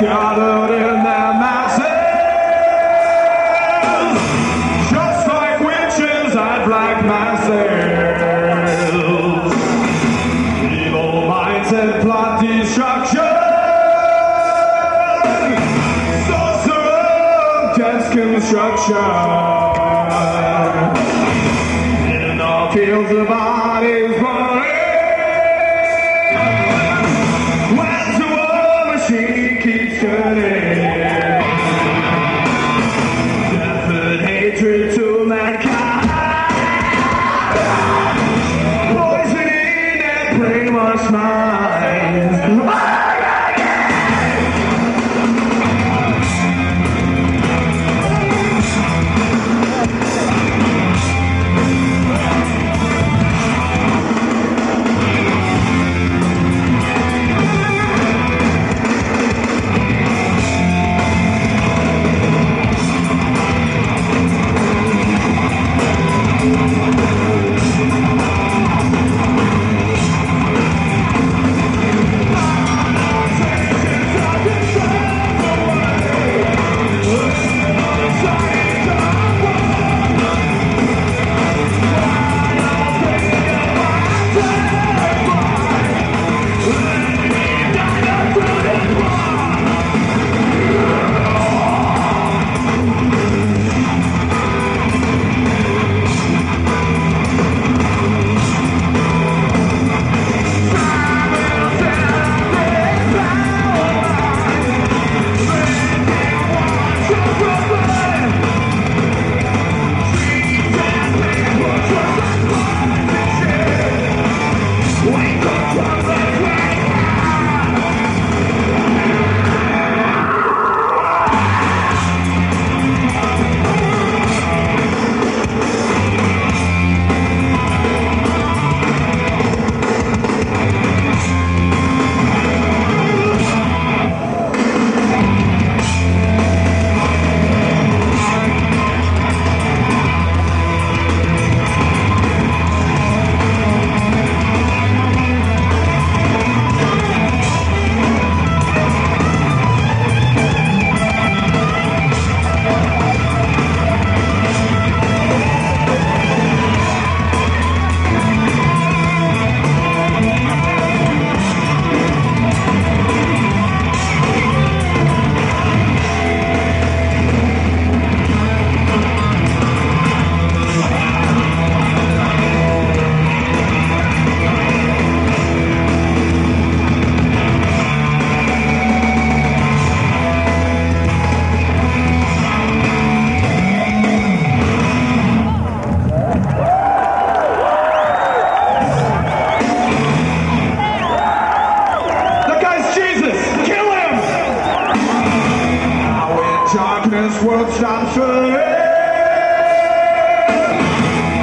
gathered in their masses, just like witches at black masses. Evil minds and plot destruction, sorcerer death's construction. Machine world stops burning,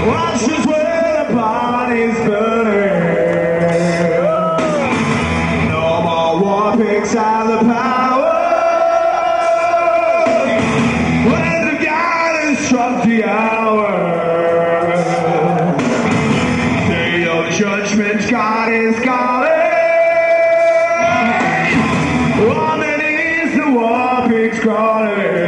watches where the bodies burning. No more war pigs have the power. When the God has struck the hour. Day of judgment, God is calling. The knees, the war pigs calling.